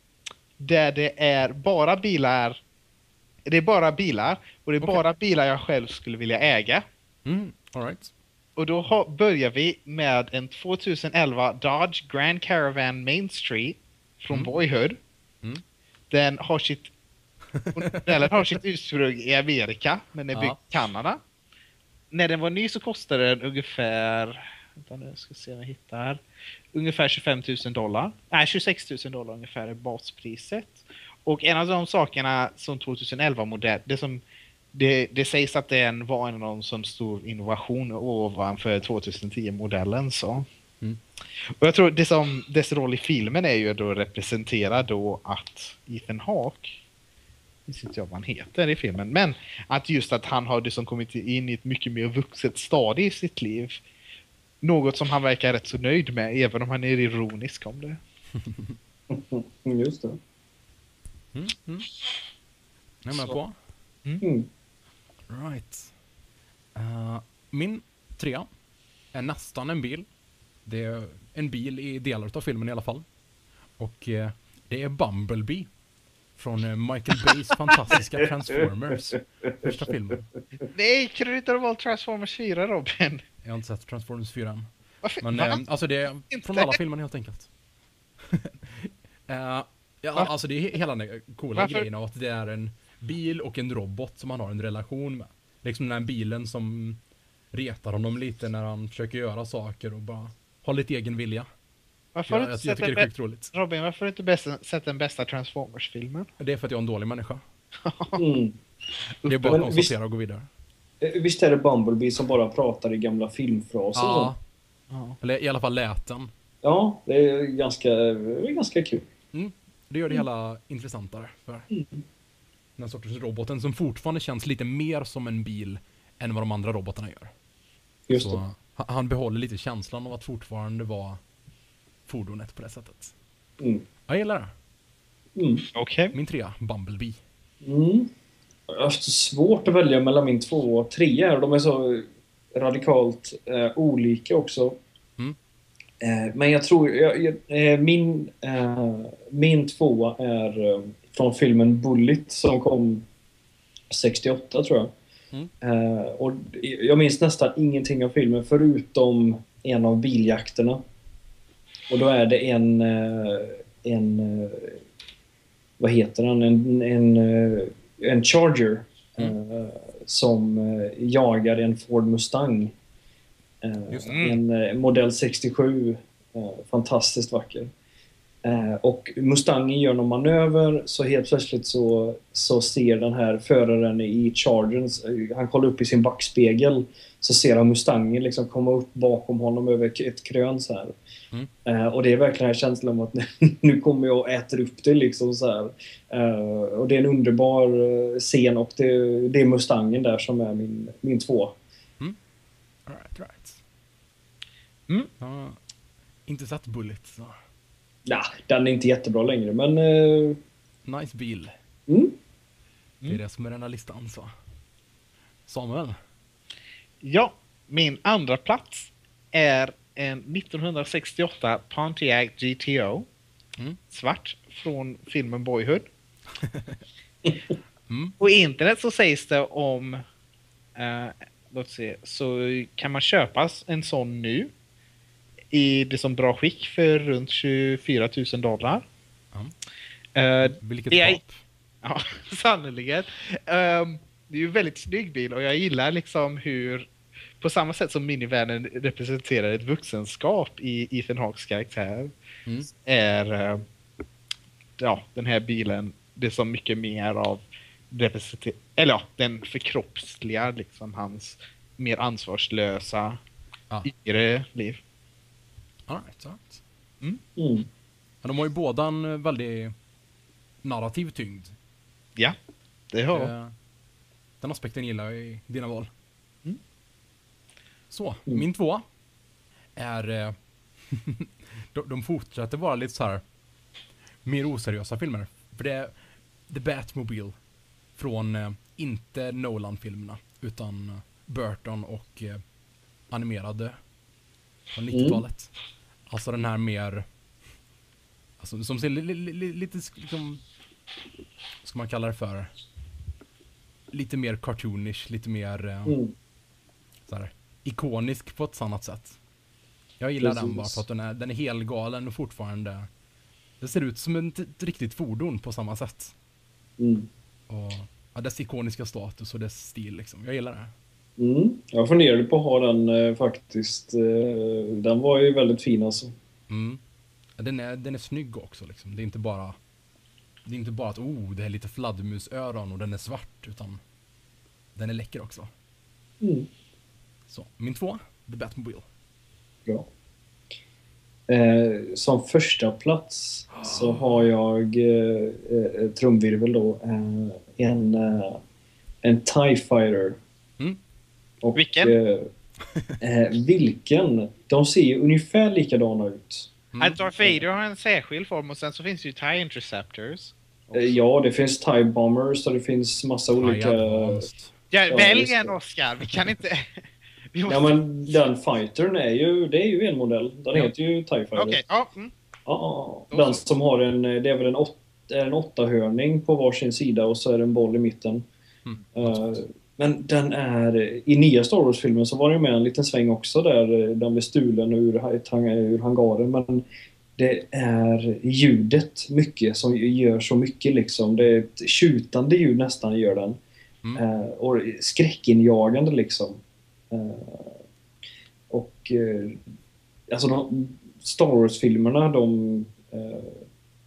Där det är bara bilar. Det är bara bilar och det är Okej. bara bilar jag själv skulle vilja äga. Mm, alright. Och då har, börjar vi med en 2011 Dodge Grand Caravan Main Street från Mm. Boyhood. Mm. Den har sitt, modellen har sitt ursprung i Amerika, men är byggd i Kanada. När den var ny så kostade den ungefär, vänta nu ska se om jag hittar, ungefär 25 000 dollar. Nej, 26 000 dollar ungefär är baspriset. Och en av de sakerna som 2011-modell, det som det, det sägs att den var en av de som stor innovation ovanför 2010-modellen. så. Mm. Och jag tror det som dess roll i filmen är ju då att representera då att Ethan Hawke, vet inte jag vad han heter i filmen, men att just att han har liksom kommit in i ett mycket mer vuxet stadie i sitt liv. Något som han verkar rätt så nöjd med, även om han är ironisk om det. Just det. Mm, mm. Jag är med på. Mm. Right. Eh, min trea är nästan en bil. Det är en bil i delar av filmen i alla fall. Och eh, det är Bumblebee. Från eh, Michael Bays fantastiska Transformers. Första filmen. Nej, kunde du inte ha valt Transformers 4 Robin? Jag har inte sett Transformers 4 än. Varför? Men Va? eh, alltså det är från alla filmerna helt enkelt. Eh, ja, Va? alltså det är hela den coola Varför? grejen av att det är en bil och en robot som han har en relation med. Liksom den här bilen som retar honom lite när han försöker göra saker och bara har lite egen vilja. Varför har Jag, du jag, inte jag sett tycker den det är sjukt roligt. Robin, varför har du inte bäst, sett den bästa Transformers-filmen? Det är för att jag är en dålig människa. Mm. Det är bara att konstatera och gå vidare. Eh, Visst är det Bumblebee som bara pratar i gamla filmfraser? Ja? Ja. eller i alla fall lät den. ja det är ganska, det är ganska kul. Det gör det hela intressantare. För den sortens roboten som fortfarande känns lite mer som en bil än vad de andra robotarna gör. Just Så det. han- han behåller lite känslan av att fortfarande vara fordonet på det sättet. Mm. Jag gillar det. Mm. Okej. Min trea, Bumblebee. Mm. Jag har haft svårt att välja mellan min två och tre här. De är så radikalt eh, olika också. Mm. Eh, men jag tror... Jag, jag, eh, min, eh, min tvåa är eh, från filmen Bullet som kom 68 tror jag. Mm. Eh, och jag minns nästan ingenting av filmen förutom en av biljakterna. Och då är det en... eh, en eh, vad heter han? En, en, eh, en Charger eh, som jagar en Ford Mustang. Mm. En modell 67. eh, Fantastiskt vacker. Eh, och Mustangen gör någon manöver så helt plötsligt så, så ser den här föraren i Chargern, eh, han kollar upp i sin backspegel så ser han Mustangen liksom komma upp bakom honom över ett- krön så här. Mm. Eh, och det är verkligen en känsla om att nu kommer jag och äter upp det liksom så här. Eh, och det är en underbar scen och det, det är Mustangen där som är min, min två. Alright, right. Mm. Jag har inte sett Bullet, så. Ja, den är inte jättebra längre men... eh, Nice bil. mm. Det är det som är den här listan, så. Samuel? Ja, min andra plats är en 1968 Pontiac GTO. Mm. Svart från filmen Boyhood. Mm. På internet så sägs det om, eh, låt se, så kan man köpa en sån nu i det som bra skick för runt 24 000 dollar. Eh, Vilket Det är-. Ja, sannerligen. Ehm, det är ju en väldigt snygg bil och jag gillar liksom hur på samma sätt som minivanen representerar ett vuxenskap i Ethan Hawks karaktär Mm. är eh, ja, den här bilen det så mycket mer av eller ja, den förkroppsligar liksom hans mer ansvarslösa Ja. yngre liv. Alright, alright. Mm. Men de har ju båda en eh, väldigt narrativ tyngd. Ja, det har Eh, Den aspekten gillar jag i dina val. Mm. Så, Mm. min tvåa är... eh, de, de fortsätter vara lite så här mer oseriösa filmer. För det är The Batmobile från, inte Nolan-filmerna, utan Burton och animerade från 90-talet. Alltså den här mer, alltså som ser li, li, li, lite, liksom, vad ska man kalla det för? Lite mer cartoonish, lite mer eh, Mm. så här, ikonisk på ett annat sätt. Jag gillar den Precis. bara för att den är, den är helgalen och fortfarande Det ser ut som ett, ett riktigt fordon på samma sätt. Mm. Och ja, dess ikoniska status och dess stil liksom. Jag gillar det. Mm. Jag funderade på att ha den eh, faktiskt. Eh, den var ju väldigt fin alltså. Mm. Ja, Den, är, den är snygg också liksom. Det är inte bara Det är inte bara att oh, det är lite fladdermusöron och den är svart utan Den är läcker också. Mm. Så, min två, The Batmobile. Bra. Eh, som första plats så har jag eh, eh, trumvirvel då. Eh, en, eh, en TIE Fighter. Mm. Och, Vilken? Eh, eh, vilken? De ser ju ungefär likadana ut. Mm. Att Darth Vader har en särskild form och sen så finns det ju TIE Interceptors. Eh, ja, det finns TIE Bombers och det finns massa olika... Ja, Ja, välj en. Oscar, vi kan inte... vi måste... Ja, men den fightern är ju, det är ju en modell. Den Ja. heter ju TIE Fighter. Okej, ja. Mm. Ja, den som har en, det är väl en, åt, är en åttahörning på varsin sida och så är det en boll i mitten. Mm. Eh, men den är, i nya Star Wars-filmen så var det med en liten sväng också där eh, den blev stulen ur, ur hangaren. Men det är ljudet mycket som gör så mycket liksom. Det är ett tjutande ljud nästan gör den. Mm. Eh, och skräckinjagande liksom. Eh, och eh, alltså de, Star Wars-filmerna, de eh,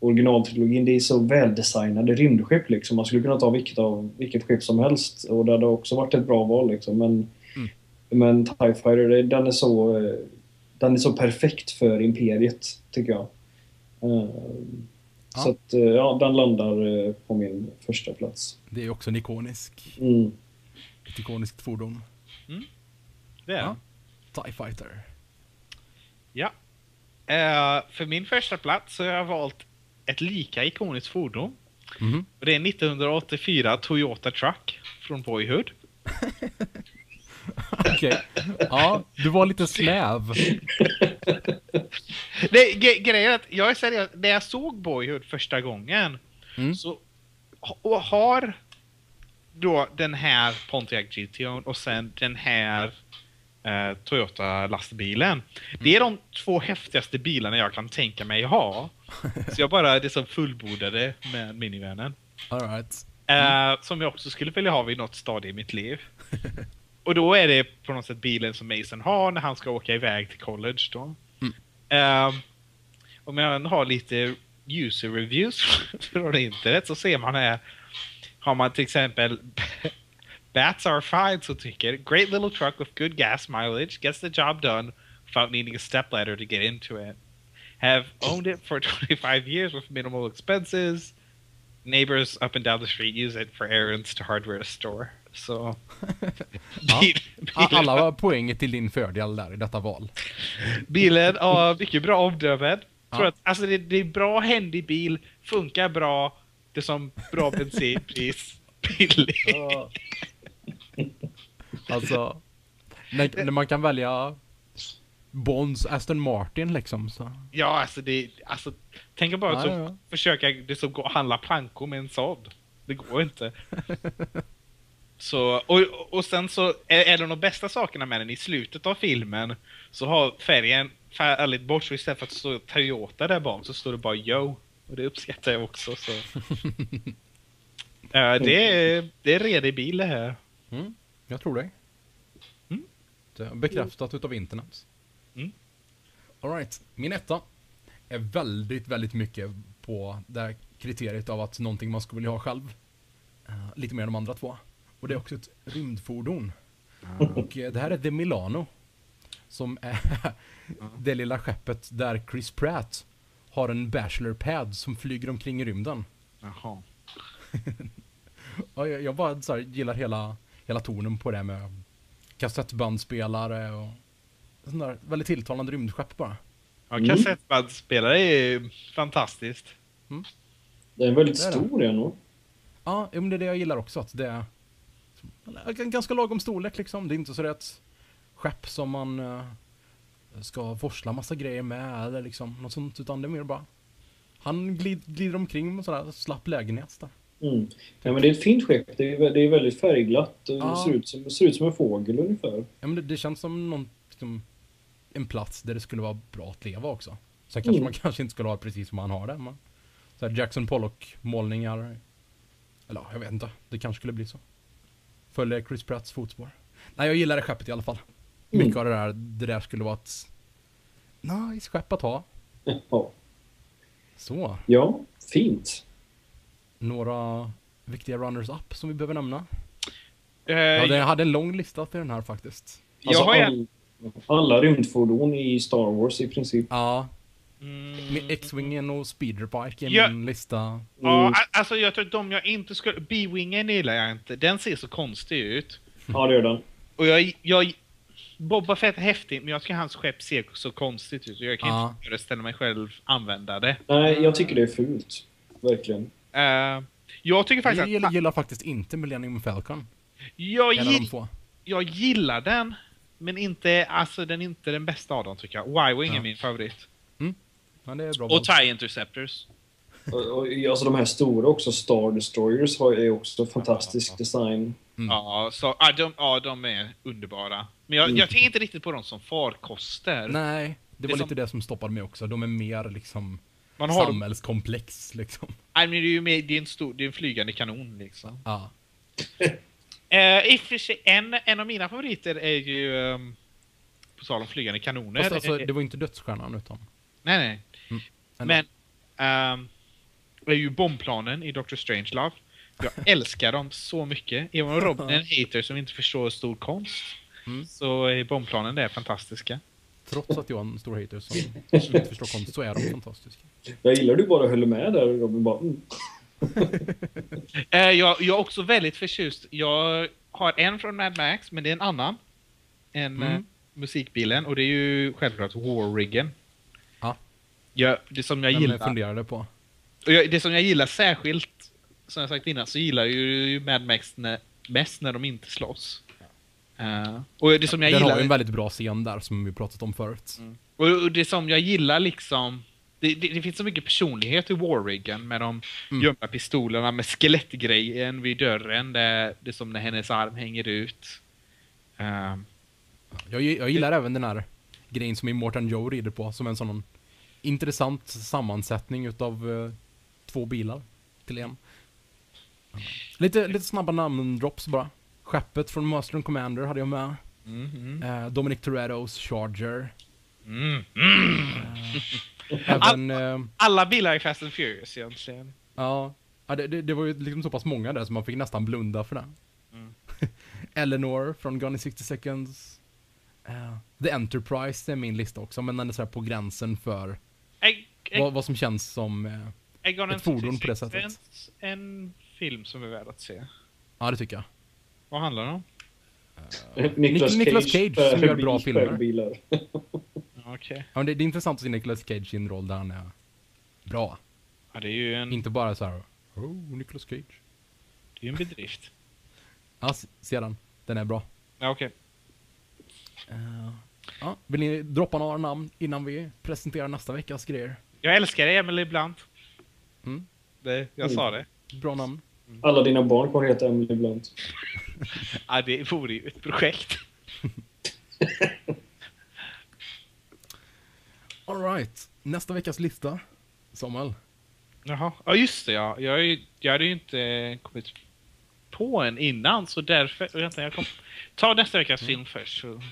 originaltrilogin, det är så väldesignade rymdskepp liksom. Man skulle kunna ta vilket, av, vilket skepp som helst och det hade också varit ett bra val liksom. Men, Mm. men TIE Fighter, det- den är så den är så perfekt för Imperiet, tycker jag. Eh, Ja. Så att, eh, ja, den landar eh, på min första plats. Det är också en ikonisk, Mm. ett ikoniskt fordon. Det är Ja. TIE Fighter. ja. Eh, för min första plats så har jag valt ett lika ikoniskt fordon. Mhm. Och det är 1984 Toyota Truck från Boyhood. Okej. Ja, du var lite snäv. Det, ge, grejen är att jag är seriös, när jag såg Boyhood första gången Mm. så och har då den här Pontiac GTO och sen den här eh, Toyota lastbilen. Det är de två häftigaste bilarna jag kan tänka mig ha. Så jag bara det som fullbordade med minivanen. All right. Eh, som jag också skulle vilja ha vid något stadie i mitt liv. Och då är det på något sätt bilen som Mason har när han ska åka iväg till college då. Mm. Eh, om jag har lite user reviews från internet så ser man här, har man till exempel Bats are fine så tycker Great little truck with good gas mileage gets the job done without needing a step ladder to get into it. Have owned it for 25 years with minimal expenses. Neighbors up and down the street use it for errands to hardware store. Så... Ja. Bil, A- bilen, Alla poäng till din fördel där i detta val. bilen har mycket bra omdömen. Tror Ja. att, alltså det, det är bra händig bil, funkar bra, det är som bra bensinpris, billig. Alltså, när, när man kan välja Bonds Aston Martin liksom så. Ja, alltså det, alltså tänk bara att Ja, ja. försöka det som går handla plankor med en sådd. Det går inte. så, och, och sen så är, är det de bästa sakerna med den i slutet av filmen så har färgen fallit bort så istället för att står Toyota där bak så står det bara Yo. Och det uppskattar jag också så. Eh, det, är, det är redig bil det här. Mm, jag tror det. Mm. Det bekräftat utav internet. Mm. Alright, min etta är väldigt, väldigt mycket på det här kriteriet av att någonting man skulle vilja ha själv. Eh, lite mer än de andra två. Och det är också ett rymdfordon. Och eh, det här är The Milano. Som är det lilla skeppet där Chris Pratt har en bachelor pad som flyger omkring i rymden. Jaha. Ja, jag, jag bara så här, gillar hela, hela tonen på det med kassettbandspelare och sån där väldigt tilltalande rymdskepp bara. Ja, Mm. kassettbandspelare är fantastiskt. Det är en väldigt Det är det. stor nog. Ja, men det är det jag gillar också. Att det är en ganska lagom storlek liksom. Det är inte så ett skepp som man eh, ska forsla massa grejer med eller liksom något sånt. Utan det är mer bara han glid, glider omkring med sådär slapp lägenhet där. Mm. Ja, men det är ett fint skepp. Det är, det är väldigt färgglatt. och Ja. Det ser ut, som, ser ut som en fågel ungefär. Ja, men det, det känns som någon, liksom, en plats där det skulle vara bra att leva också. Sen kanske Mm. man kanske inte skulle ha det precis som man har det. Men, så här Jackson Pollock-målningar. Eller ja, jag vet inte. Det kanske skulle bli så. Följer Chris Pratts fotspår. Nej, jag gillar det skeppet i alla fall. Mm. Mycket av det där, det där skulle vara ett nice skepp att ha. Ja, Så, ja fint. Några viktiga runners-up som vi behöver nämna. Eh, Ja, det, jag hade en lång lista till den här faktiskt. Alltså, jag all, alla rymdfordon i Star Wars i princip. Ja, Mm. X-Wingen och Speederbike är Ja. min lista. Ja, Mm. alltså jag tror att de jag inte skulle... B-Wingen gillar jag inte. Den ser så konstig ut. Ja, det gör den. Och jag... jag Boba Fett är häftig, men jag tycker hans skepp ser så konstigt ut. Jag kan Ja. inte föreställa mig själv använda det. Nej, jag tycker det är fult. Verkligen. Eh, jag tycker faktiskt Jag att... gillar, gillar faktiskt inte Millennium Falcon. Jag, gill, jag gillar den, men inte... Alltså den är inte den bästa av dem tycker jag. Y-Wing är Ja. min favorit. Men det är bra val. Och TIE Interceptors. Och, och, alltså de här stora också, Star Destroyers, har, är också fantastisk design. Mm. Ja, så, ja, de, ja, de är underbara. Men jag, Mm. jag tänker inte riktigt på dem som farkoster. Nej, det Det var är lite som- det som stoppade mig också. De är mer liksom Man har samhällskomplex liksom. nej, men det är ju mer, det är en stor, det är en flygande kanon liksom. Ja. Eh, I och för sig, en, en av mina favoriter är ju, ehm, på tal om flygande kanoner. Fast alltså, eh, det var inte dödsstjärnan utan... Nej, nej. Mm. Men, ehm, det är ju bombplanen i Doctor Strangelove. Jag älskar dem så mycket. Även om Robin är en hater som inte förstår stor konst. Mm. Så är bombplanen det fantastiska. Trots att jag är en stor hater som inte förstår konst så är de fantastiska. Jag gillar du bara höll med där Robin. Bara, mm. Eh, jag, jag är också väldigt förtjust. Jag har en från Mad Max, men det är en annan. En Mm. eh, musikbilen och det är ju självklart Warriggen. Ja. Ja, det som jag Den gillar. jag funderade på. Och jag, det som jag gillar särskilt, som jag sagt innan, så gillar jag ju Mad Max när, mest när de inte slåss. Eh, och det som jag Den har gillar... ju en väldigt bra scen där som vi pratat om förut. Och och det som jag gillar liksom... Det, det, det finns så mycket personlighet i Warriggen med de Mm. gömda pistolerna, med skelettgrejen vid dörren, det, det är som när hennes arm hänger ut. Ehm, Jag, jag gillar även den här grejen som Immortan Joe rider på som en sån intressant sammansättning utav eh, två bilar till en. Lite, lite snabba namndrops bara. Skeppet från Master and Commander hade jag med. mm, mm, Eh, Dominic Torettos Charger. mm, mm. Även, eh, Alla bilar är Fast and Furious egentligen. ja, ja det, det, det var ju liksom så pass många där så man fick nästan blunda för det. Mm. Eleanor från Gone in 60 seconds. Eh, The Enterprise är min lista också, men den är så här på gränsen för Egg, egg, vad, vad som känns som... Eh, on ett fordon på det 66 är sättet. En, en film som är värd att se. ja, det tycker jag. Vad handlar det om? Nicolas Nicolas Cage, Cage som gör bra filmer. Okej. Ja, men det, det är intressant att se Nicolas Cage i en roll där han är bra. Ja, det är ju en, Inte bara så här. Oh, Nicolas Cage. det är ju en bedrift. Ja, se den. Den är bra. Ja, okej. Eh, ja, vill ni droppa några namn innan vi presenterar nästa veckas grejer? Jag älskar dig, Emily Blunt. Mm. Det, jag Mm. sa det. Bra namn. Alla dina barn kommer heta Emily Blunt. Ja, det vore ju ett projekt. Alright, nästa veckas lista. Samuel. Jaha. Ja, just det. Ja. Jag, är ju- jag hade ju inte kommit på en innan, så därför... Vänta, jag kom... Ta nästa veckas film först. Så.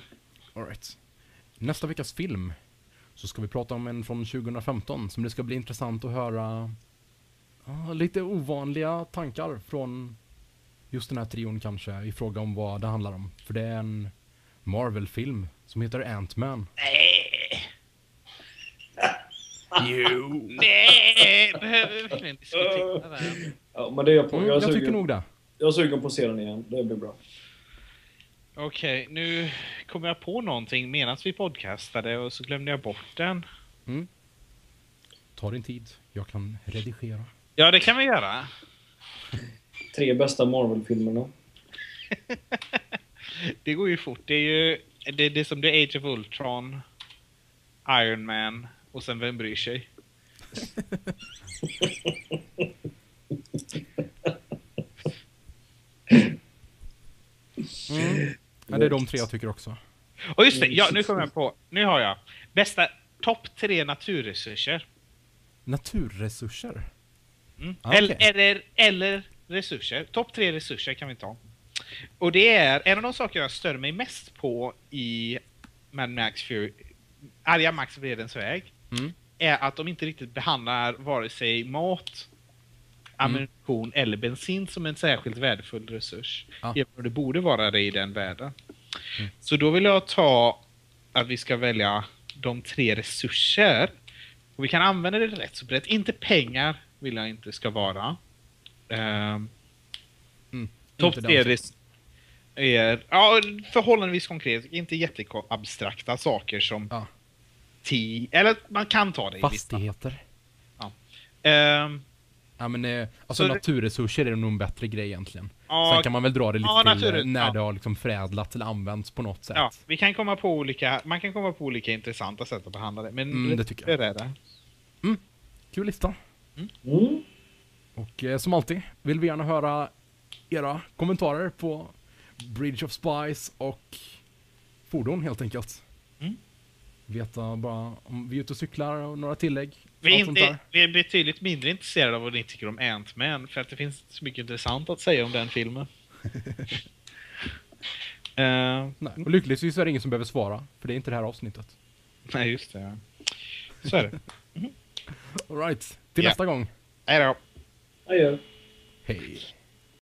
Alright. Nästa veckas film så ska vi prata om en från 2015 som det ska bli intressant att höra lite ovanliga tankar från just den här trion kanske i fråga om vad det handlar om. För det är en Marvel-film som heter Ant-Man. Nej! Jo! Nej! Behöver vi verkligen diskutera den? Ja, men det är jag på. Mm, Jag jag tycker nog det. jag är sugen på att se den igen. Det blir bra. Okej, nu kommer jag på någonting medan vi podcastade och så glömde jag bort den. Ta din tid, jag kan redigera. Ja, det kan vi göra. Tre bästa Marvel-filmerna. Det går ju fort. Det är ju det, är det som det är Age of Ultron, Iron Man och sen Vem bryr sig? Mm. Ja, det är de tre jag tycker också. Och just det, ja, nu kommer jag på. Nu har jag. Bästa topp tre naturresurser. Naturresurser. Mm. Ah, eller, eller, eller resurser. Topp tre resurser kan vi ta. Och det är en av de saker jag stör mig mest på i Mad Max Fury, Arga Max Vredens väg. Mm. Är att de inte riktigt behandlar vare sig mat, ammunition eller bensin som en särskilt värdefull resurs. Ja. Även om det borde vara det i den världen. Så då vill jag ta att vi ska välja de tre resurser. Och vi kan använda det rätt så brett. Inte pengar vill jag inte ska vara. Mm. Topp är ja, förhållandevis konkret. Inte jätteabstrakta saker som Ja. ti... Eller man kan ta det i vissa. Fastigheter. Ehm, Ja men eh, alltså naturresurser är nog en bättre grej egentligen. ja, Sen kan man väl dra det lite Ja, till eh, naturligt, när ja. det har liksom förädlats eller använts på något sätt. ja, vi kan komma på olika, man kan komma på olika intressanta sätt att behandla det. Men Mm, det tycker jag. Det är det. Kul lista. Mm. Och eh, som alltid vill vi gärna höra era kommentarer på Bridge of Spies och fordon helt enkelt. Mm. Veta bara om vi är ute och cyklar och några tillägg. Vi är, inte, vi är betydligt mindre intresserade av vad ni tycker om Ant-Man för att det finns så mycket intressant att säga om den filmen. Ehm, Nej, och lyckligtvis är det ingen som behöver svara, för det är inte det här avsnittet. nej, just det. Så är det. Alright, till Ja. nästa gång. Hej då. Adjö. Hej.